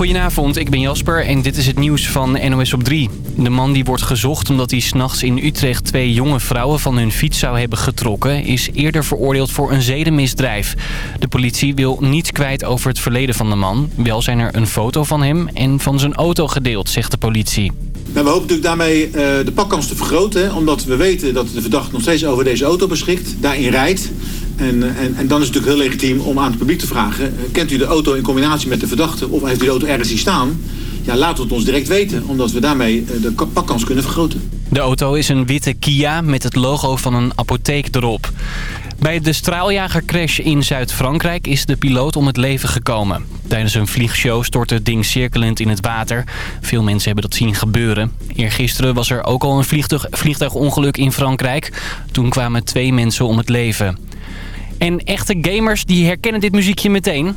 Goedenavond, ik ben Jasper en dit is het nieuws van NOS op 3. De man die wordt gezocht omdat hij s'nachts in Utrecht twee jonge vrouwen van hun fiets zou hebben getrokken... is eerder veroordeeld voor een zedenmisdrijf. De politie wil niets kwijt over het verleden van de man. Wel zijn er een foto van hem en van zijn auto gedeeld, zegt de politie. We hopen natuurlijk daarmee uh, de pakkans te vergroten. omdat we weten dat de verdachte nog steeds over deze auto beschikt. Daarin rijdt. En, eh, en, en, dan is het natuurlijk heel legitiem om aan het publiek te vragen... Eh, kent u de auto in combinatie met de verdachte of heeft u de auto ergens zien staan? Ja, laat het ons direct weten, omdat we daarmee de pakkans kunnen vergroten. De auto is een witte Kia met het logo van een apotheek erop. Bij de straaljagercrash in Zuid-Frankrijk is de piloot om het leven gekomen. Tijdens een vliegshow stortte het ding cirkelend in het water. Veel mensen hebben dat zien gebeuren. Eergisteren was er ook al een vliegtuig, vliegtuigongeluk in Frankrijk. Toen kwamen twee mensen om het leven. En echte gamers die herkennen dit muziekje meteen.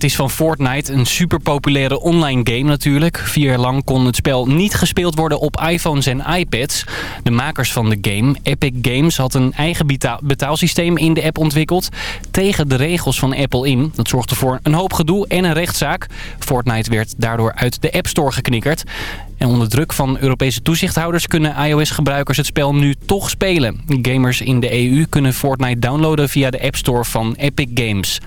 Het is van Fortnite, een superpopulaire online game natuurlijk. Vier jaar lang kon het spel niet gespeeld worden op iPhones en iPads. De makers van de game, Epic Games, had een eigen betaalsysteem in de app ontwikkeld... tegen de regels van Apple in. Dat zorgde voor een hoop gedoe en een rechtszaak. Fortnite werd daardoor uit de App Store geknikkerd. En onder druk van Europese toezichthouders kunnen iOS-gebruikers het spel nu toch spelen. Gamers in de EU kunnen Fortnite downloaden via de App Store van Epic Games.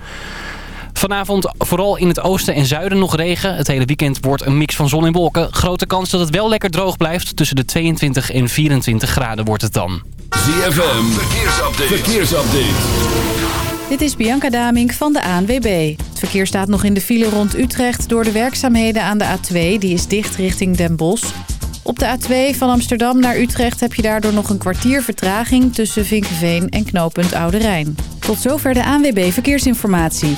Vanavond vooral in het oosten en zuiden nog regen. Het hele weekend wordt een mix van zon en wolken. Grote kans dat het wel lekker droog blijft. Tussen de 22 en 24 graden wordt het dan. ZFM, verkeersupdate. verkeersupdate. Dit is Bianca Damink van de ANWB. Het verkeer staat nog in de file rond Utrecht door de werkzaamheden aan de A2. Die is dicht richting Den Bosch. Op de A2 van Amsterdam naar Utrecht heb je daardoor nog een kwartier vertraging... tussen Vinkenveen en knooppunt Oude Rijn. Tot zover de ANWB Verkeersinformatie.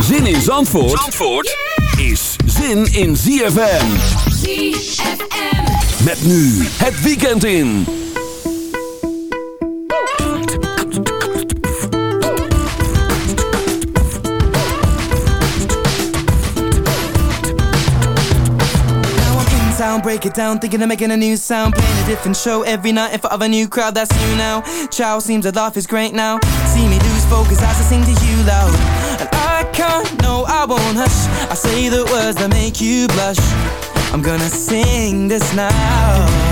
Zin in Zandvoort, Zandvoort is zin in ZFM. ZFM. Met nu het weekend in. Now I can sound, break it down, thinking of making a new sound Playing a different show every night in front of a new crowd, that's you now Chow seems to laugh is great now See me lose focus as I sing to you loud can't, no I won't hush. I say the words that make you blush. I'm gonna sing this now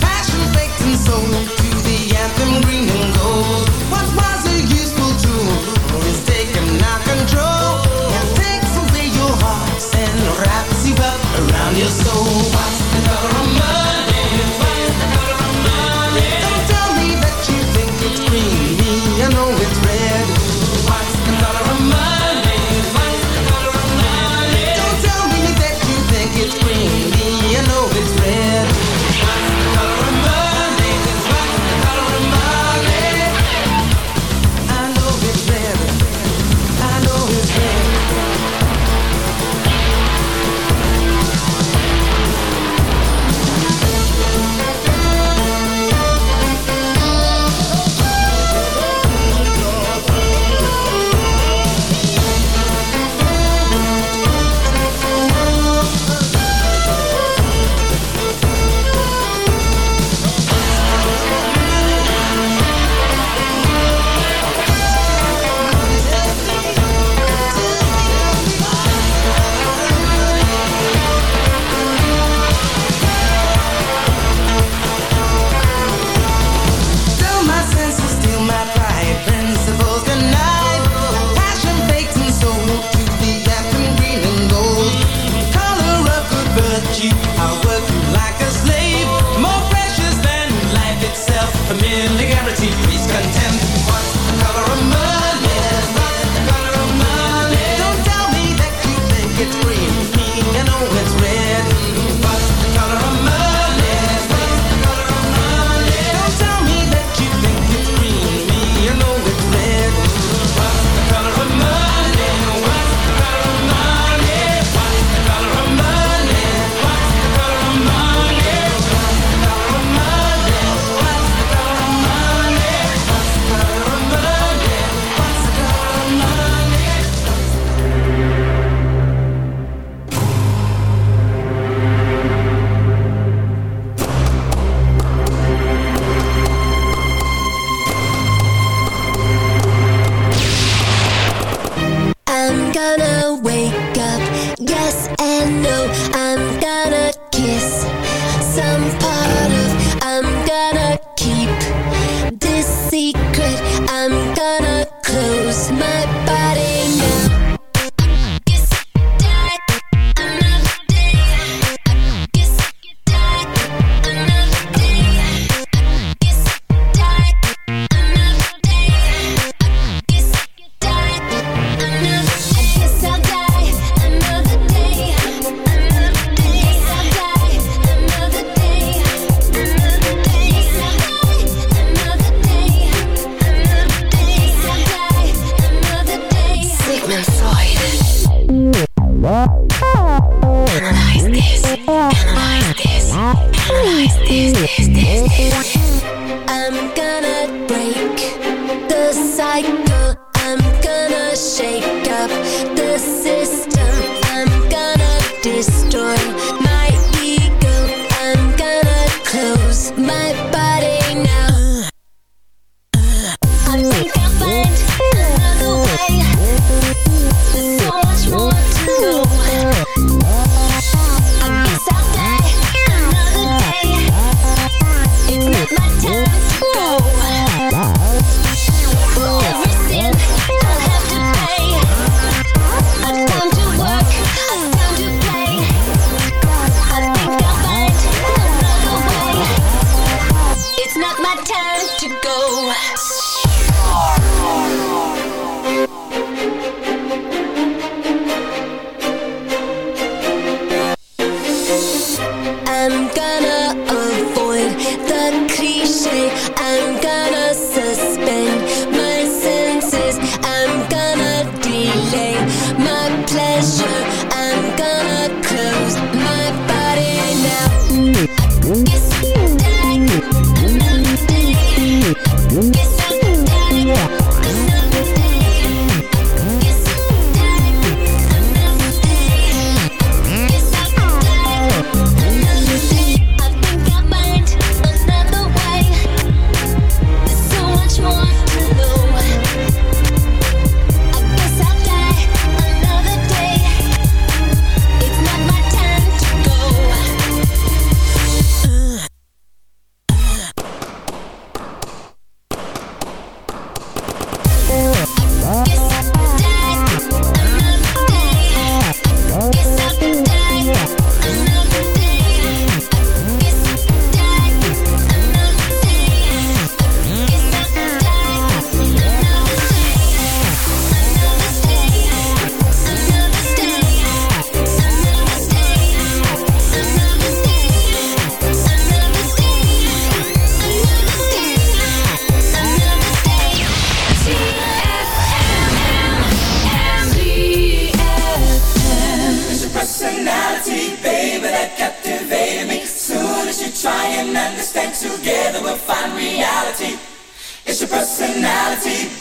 Passion and to the anthem green and gold. What was a useful tool is control. It takes away your heart and wraps you up around your soul.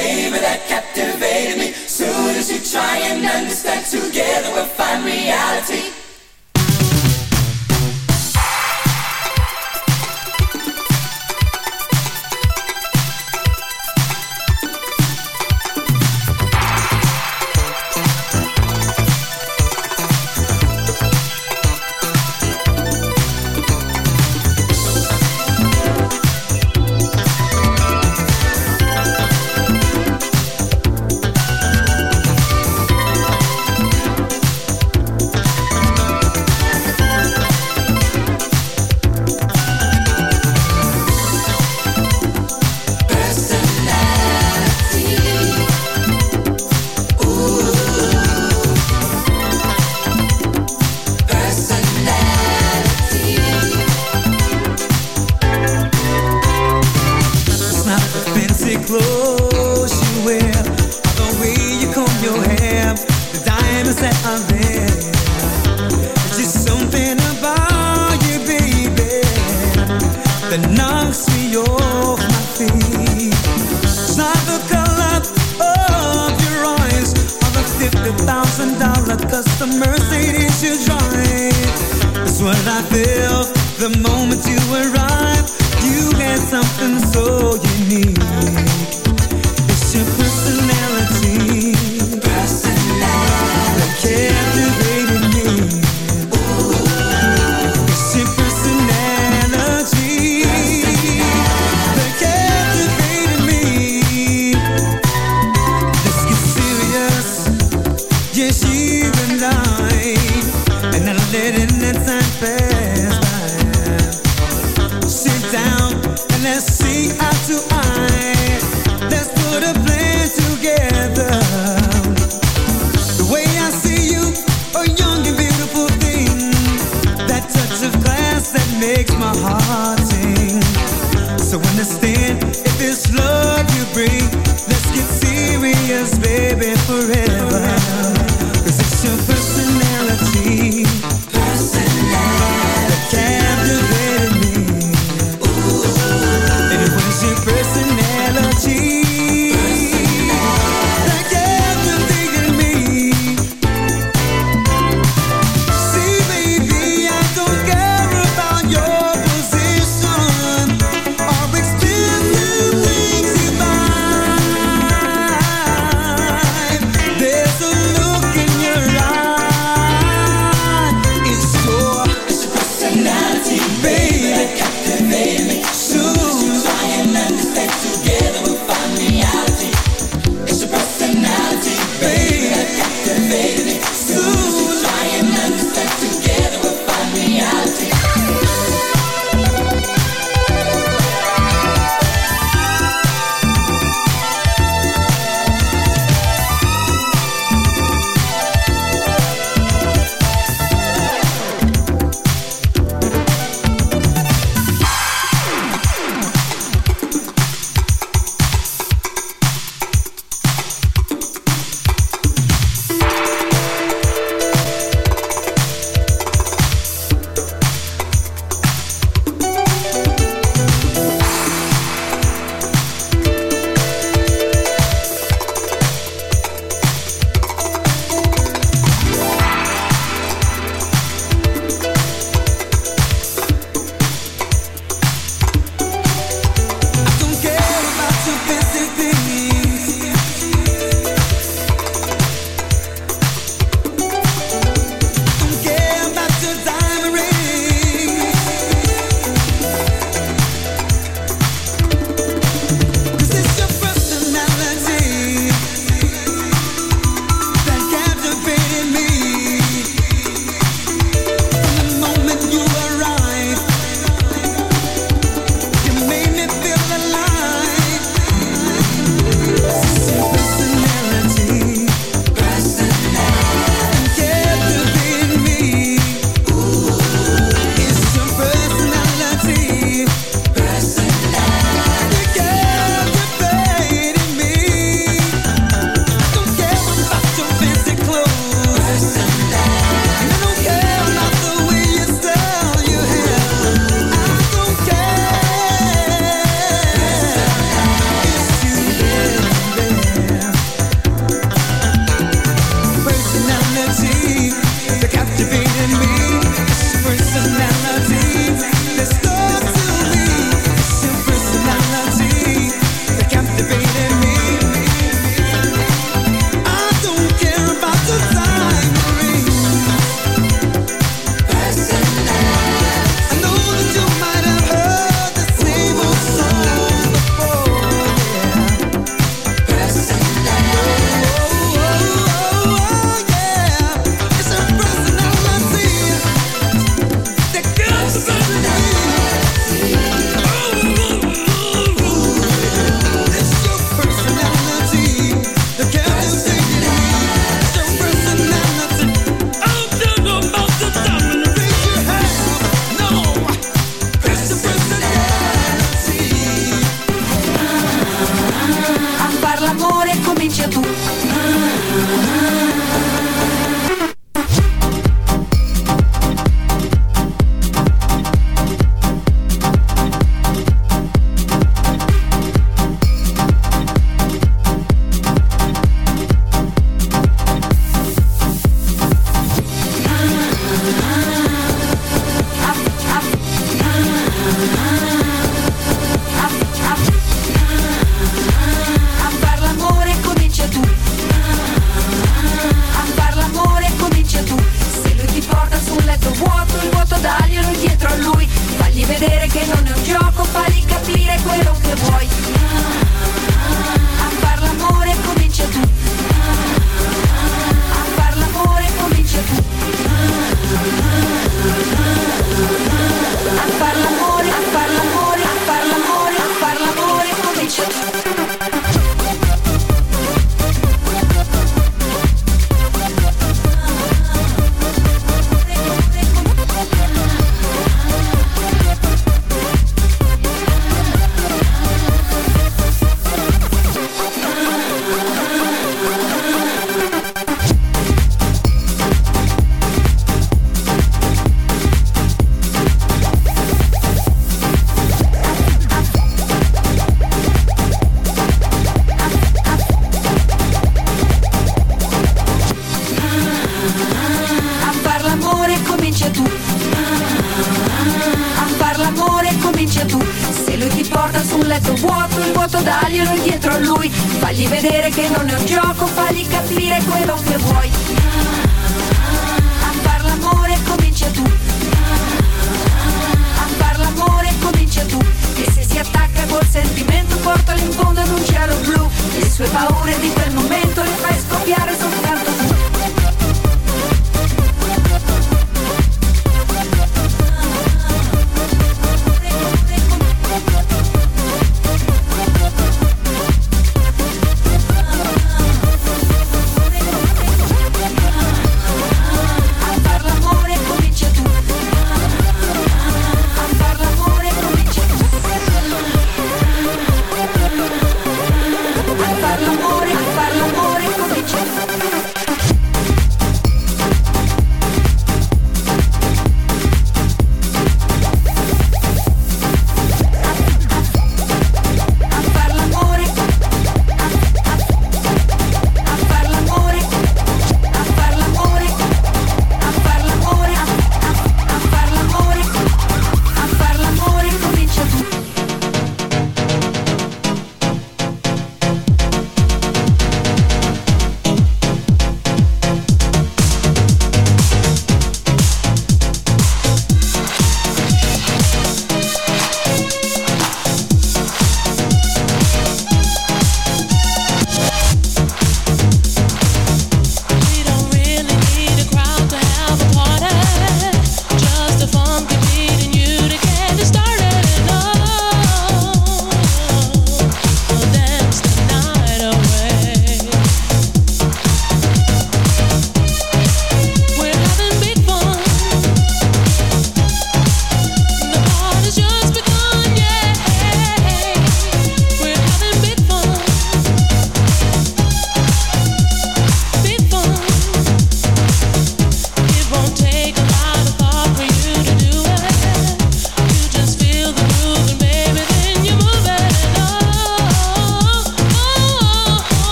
baby, that captivated me. Soon as you try and understand.